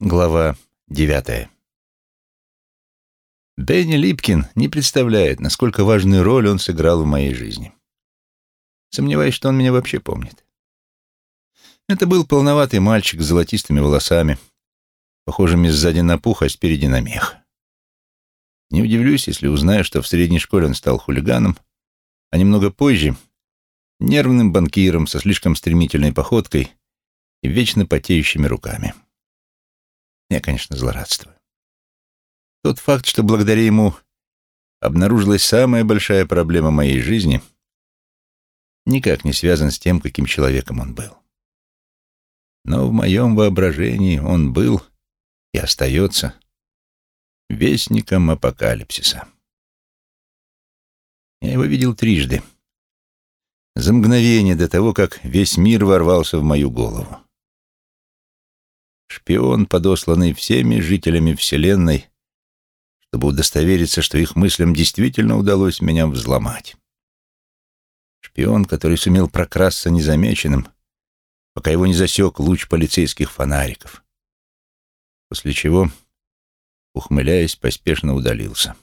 Глава девятая. Бенни Липкин не представляет, насколько важную роль он сыграл в моей жизни. Сомневаюсь, что он меня вообще помнит. Это был полноватый мальчик с золотистыми волосами, похожими сзади на пух, а спереди на мех. Не удивлюсь, если узнаю, что в средней школе он стал хулиганом, а немного позже — нервным банкиром со слишком стремительной походкой и вечно потеющими руками. Я, конечно, злорадствую. Тот факт, что благодаря ему обнаружилась самая большая проблема моей жизни, никак не связан с тем, каким человеком он был. Но в моем воображении он был и остается вестником апокалипсиса. Я его видел трижды, за мгновение до того, как весь мир ворвался в мою голову. Шпион, подосланный всеми жителями Вселенной, чтобы удостовериться, что их мыслям действительно удалось меня взломать. Шпион, который сумел прокрасться незамеченным, пока его не засек луч полицейских фонариков. После чего, ухмыляясь, поспешно удалился.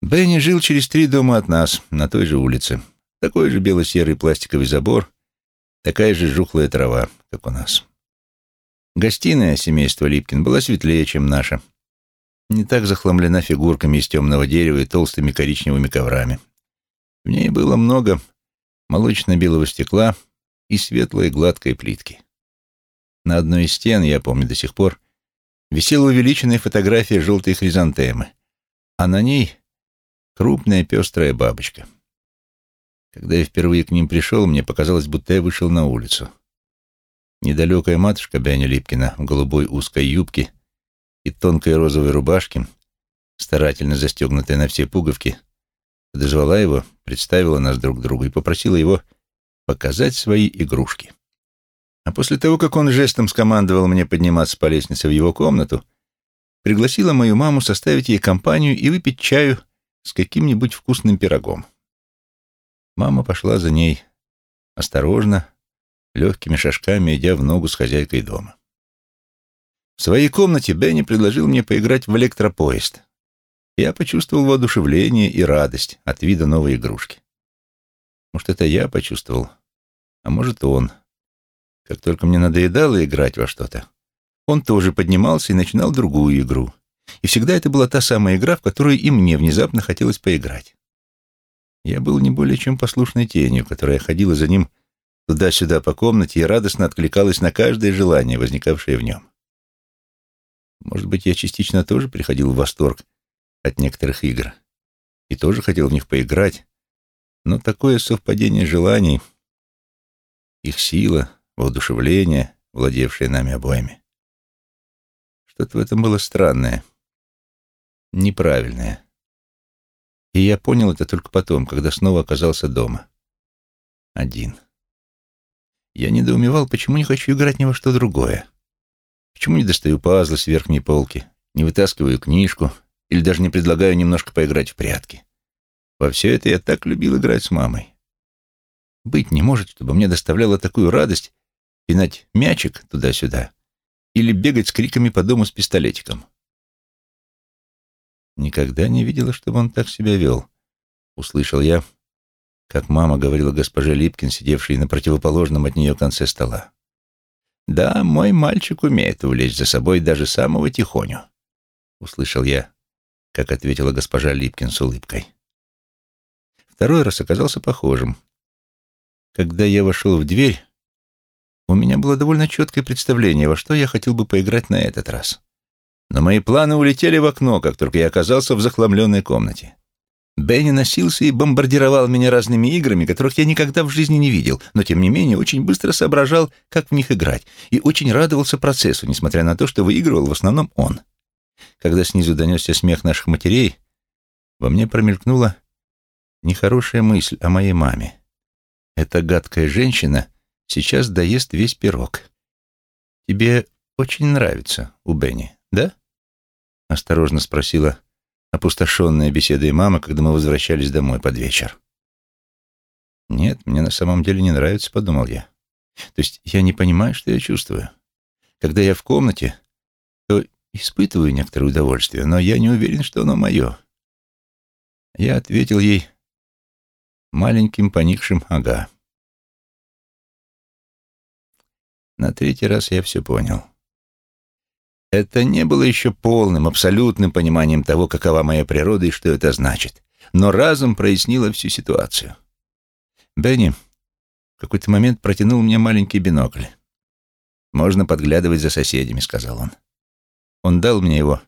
Бенни жил через три дома от нас, на той же улице. Такой же бело-серый пластиковый забор, такая же жухлая трава, как у нас. Гостиная семейства Липкин была светлее, чем наша. Не так захламлена фигурками из темного дерева и толстыми коричневыми коврами. В ней было много молочно-белого стекла и светлой гладкой плитки. На одной из стен, я помню до сих пор, висела увеличенная фотография желтой хризантемы, а на ней крупная пестрая бабочка. Когда я впервые к ним пришел, мне показалось, будто я вышел на улицу. Недалекая матушка Бяня Липкина в голубой узкой юбке и тонкой розовой рубашке, старательно застегнутая на все пуговки, подозвала его, представила нас друг другу и попросила его показать свои игрушки. А после того, как он жестом скомандовал мне подниматься по лестнице в его комнату, пригласила мою маму составить ей компанию и выпить чаю с каким-нибудь вкусным пирогом. Мама пошла за ней осторожно, легкими шажками идя в ногу с хозяйкой дома. В своей комнате Бенни предложил мне поиграть в электропоезд. Я почувствовал воодушевление и радость от вида новой игрушки. Может, это я почувствовал, а может, он. Как только мне надоедало играть во что-то, он тоже поднимался и начинал другую игру. И всегда это была та самая игра, в которую и мне внезапно хотелось поиграть. Я был не более чем послушной тенью, которая ходила за ним туда-сюда по комнате и радостно откликалась на каждое желание, возникавшее в нем. Может быть, я частично тоже приходил в восторг от некоторых игр и тоже хотел в них поиграть, но такое совпадение желаний, их сила, воодушевление, владевшее нами обоими, что-то в этом было странное, неправильное. И я понял это только потом, когда снова оказался дома. Один. Я недоумевал, почему не хочу играть ни во что другое. Почему не достаю пазлы с верхней полки, не вытаскиваю книжку или даже не предлагаю немножко поиграть в прятки. Во все это я так любил играть с мамой. Быть не может, чтобы мне доставляло такую радость пинать мячик туда-сюда или бегать с криками по дому с пистолетиком. Никогда не видела, чтобы он так себя вел, услышал я, как мама говорила госпоже Липкин, сидевшей на противоположном от нее конце стола. «Да, мой мальчик умеет увлечь за собой даже самого тихоню», — услышал я, как ответила госпожа Липкин с улыбкой. Второй раз оказался похожим. Когда я вошел в дверь, у меня было довольно четкое представление, во что я хотел бы поиграть на этот раз. Но мои планы улетели в окно, как только я оказался в захламленной комнате. Бенни носился и бомбардировал меня разными играми, которых я никогда в жизни не видел, но, тем не менее, очень быстро соображал, как в них играть, и очень радовался процессу, несмотря на то, что выигрывал в основном он. Когда снизу донесся смех наших матерей, во мне промелькнула нехорошая мысль о моей маме. Эта гадкая женщина сейчас доест весь пирог. Тебе очень нравится у Бенни, да? Осторожно спросила опустошенная беседой мамы, когда мы возвращались домой под вечер. «Нет, мне на самом деле не нравится», — подумал я. «То есть я не понимаю, что я чувствую. Когда я в комнате, испытываю некоторое удовольствие, но я не уверен, что оно мое. Я ответил ей маленьким поникшим «ага». На третий раз я все понял. Это не было еще полным, абсолютным пониманием того, какова моя природа и что это значит. Но разум прояснило всю ситуацию. Бенни в какой-то момент протянул мне маленький бинокль. «Можно подглядывать за соседями», — сказал он. Он дал мне его,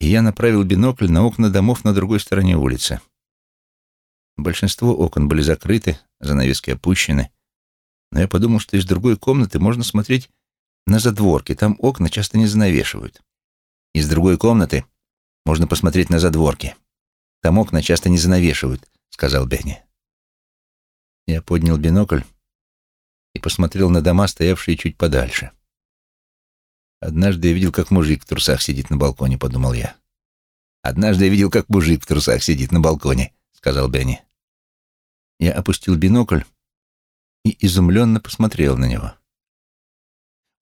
и я направил бинокль на окна домов на другой стороне улицы. Большинство окон были закрыты, занавески опущены, но я подумал, что из другой комнаты можно смотреть на задворки, там окна часто не занавешивают. Из другой комнаты можно посмотреть на задворки. Там окна часто не занавешивают, сказал Бенни. Я поднял бинокль и посмотрел на дома, стоявшие чуть подальше. Однажды я видел, как мужик в трусах сидит на балконе, подумал я. Однажды я видел, как мужик в трусах сидит на балконе, сказал Бенни. Я опустил бинокль и изумленно посмотрел на него.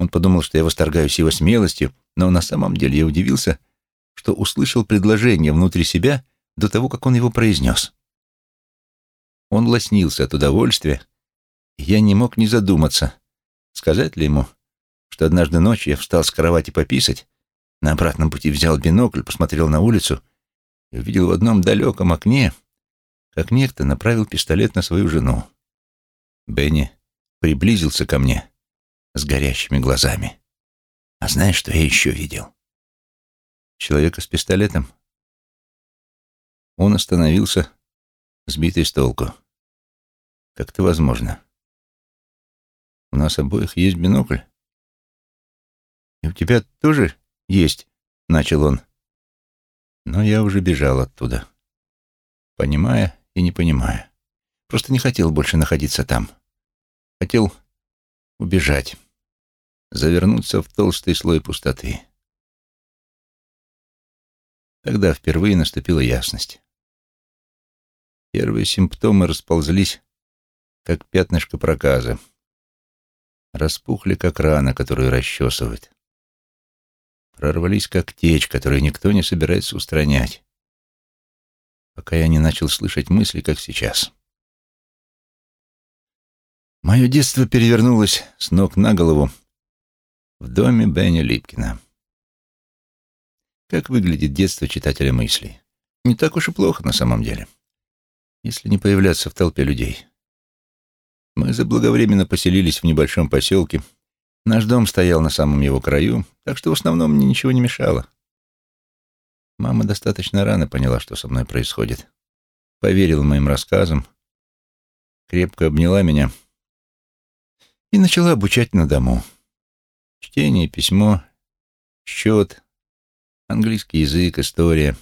Он подумал, что я восторгаюсь его смелостью, но на самом деле я удивился, что услышал предложение внутри себя до того, как он его произнес. Он лоснился от удовольствия, и я не мог не задуматься, сказать ли ему, что однажды ночью я встал с кровати пописать, на обратном пути взял бинокль, посмотрел на улицу и увидел в одном далеком окне, как некто направил пистолет на свою жену. Бенни приблизился ко мне с горящими глазами. А знаешь, что я еще видел? Человека с пистолетом. Он остановился, сбитый с толку. Как это возможно? У нас обоих есть бинокль. И у тебя тоже есть, начал он. Но я уже бежал оттуда, понимая и не понимая. Просто не хотел больше находиться там. Хотел убежать, завернуться в толстый слой пустоты. Тогда впервые наступила ясность. Первые симптомы расползлись, как пятнышко проказа. Распухли, как рана, которую расчесывают. Прорвались, как течь, которую никто не собирается устранять. Пока я не начал слышать мысли, как сейчас. Мое детство перевернулось с ног на голову в доме Бенни Липкина. Как выглядит детство читателя мыслей? Не так уж и плохо на самом деле, если не появляться в толпе людей. Мы заблаговременно поселились в небольшом поселке. Наш дом стоял на самом его краю, так что в основном мне ничего не мешало. Мама достаточно рано поняла, что со мной происходит. Поверила моим рассказам, крепко обняла меня — и начала обучать на дому. Чтение, письмо, счет, английский язык, история.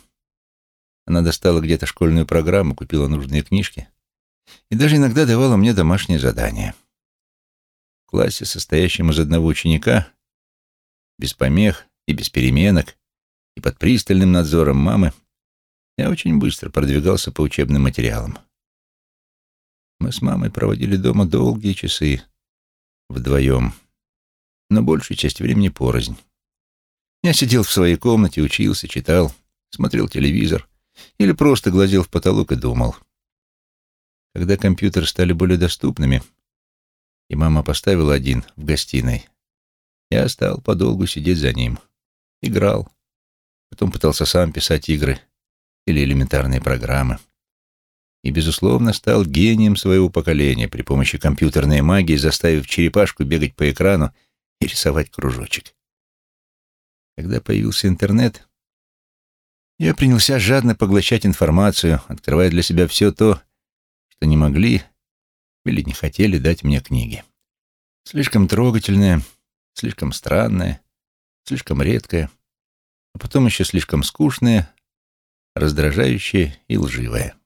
Она достала где-то школьную программу, купила нужные книжки и даже иногда давала мне домашнее задание. В классе, состоящем из одного ученика, без помех и без переменок, и под пристальным надзором мамы, я очень быстро продвигался по учебным материалам. Мы с мамой проводили дома долгие часы, вдвоем, но большую часть времени порознь. Я сидел в своей комнате, учился, читал, смотрел телевизор или просто глазел в потолок и думал. Когда компьютеры стали более доступными, и мама поставила один в гостиной, я стал подолгу сидеть за ним. Играл. Потом пытался сам писать игры или элементарные программы и, безусловно, стал гением своего поколения при помощи компьютерной магии, заставив черепашку бегать по экрану и рисовать кружочек. Когда появился интернет, я принялся жадно поглощать информацию, открывая для себя все то, что не могли или не хотели дать мне книги. Слишком трогательное, слишком странное, слишком редкое, а потом еще слишком скучное, раздражающее и лживое.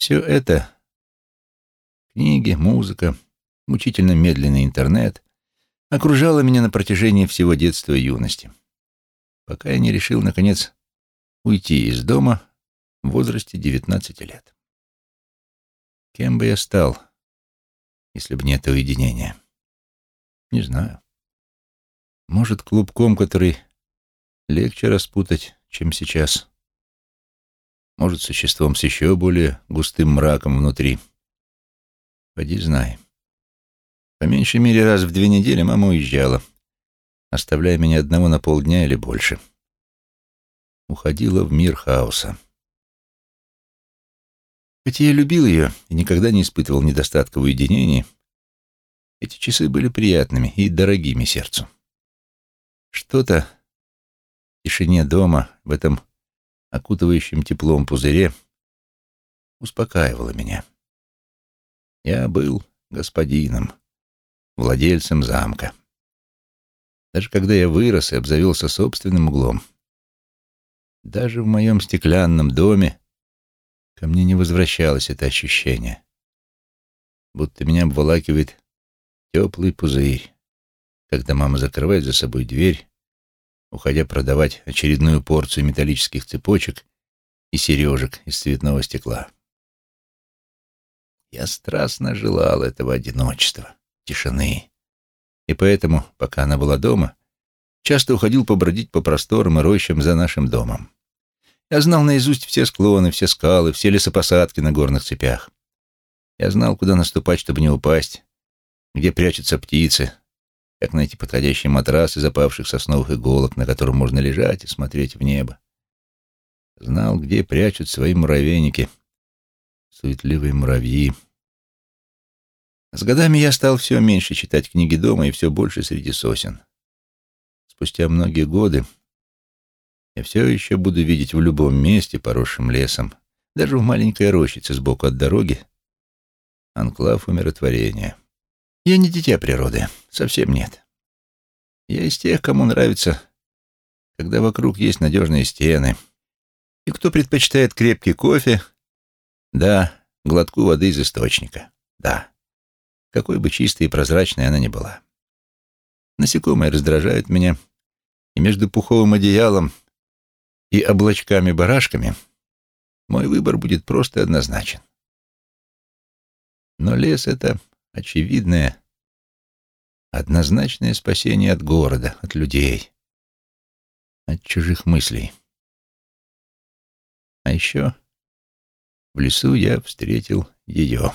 Все это — книги, музыка, мучительно медленный интернет — окружало меня на протяжении всего детства и юности, пока я не решил, наконец, уйти из дома в возрасте 19 лет. Кем бы я стал, если бы не это уединение? Не знаю. Может, клубком, который легче распутать, чем сейчас. Может, существом с еще более густым мраком внутри. Поди знай. По меньшей мере раз в две недели мама уезжала, оставляя меня одного на полдня или больше. Уходила в мир хаоса. Хотя я любил ее и никогда не испытывал недостатка в уединении, эти часы были приятными и дорогими сердцу. Что-то в тишине дома, в этом окутывающем теплом пузыре, успокаивало меня. Я был господином, владельцем замка. Даже когда я вырос и обзавелся собственным углом, даже в моем стеклянном доме ко мне не возвращалось это ощущение, будто меня обволакивает теплый пузырь, когда мама закрывает за собой дверь, уходя продавать очередную порцию металлических цепочек и сережек из цветного стекла. Я страстно желал этого одиночества, тишины. И поэтому, пока она была дома, часто уходил побродить по просторам и рощам за нашим домом. Я знал наизусть все склоны, все скалы, все лесопосадки на горных цепях. Я знал, куда наступать, чтобы не упасть, где прячутся птицы, как найти подходящий матрас из опавших сосновых иголок, на котором можно лежать и смотреть в небо. Знал, где прячут свои муравейники, суетливые муравьи. С годами я стал все меньше читать книги дома и все больше среди сосен. Спустя многие годы я все еще буду видеть в любом месте, поросшем лесом, даже в маленькой рощице сбоку от дороги, анклав умиротворения. Я не дитя природы, совсем нет. Я из тех, кому нравится, когда вокруг есть надежные стены, и кто предпочитает крепкий кофе, да, глотку воды из источника, да, какой бы чистой и прозрачной она ни была. Насекомые раздражают меня, и между пуховым одеялом и облачками-барашками мой выбор будет просто однозначен. Но лес — это очевидное, однозначное спасение от города, от людей, от чужих мыслей. А еще в лесу я встретил ее.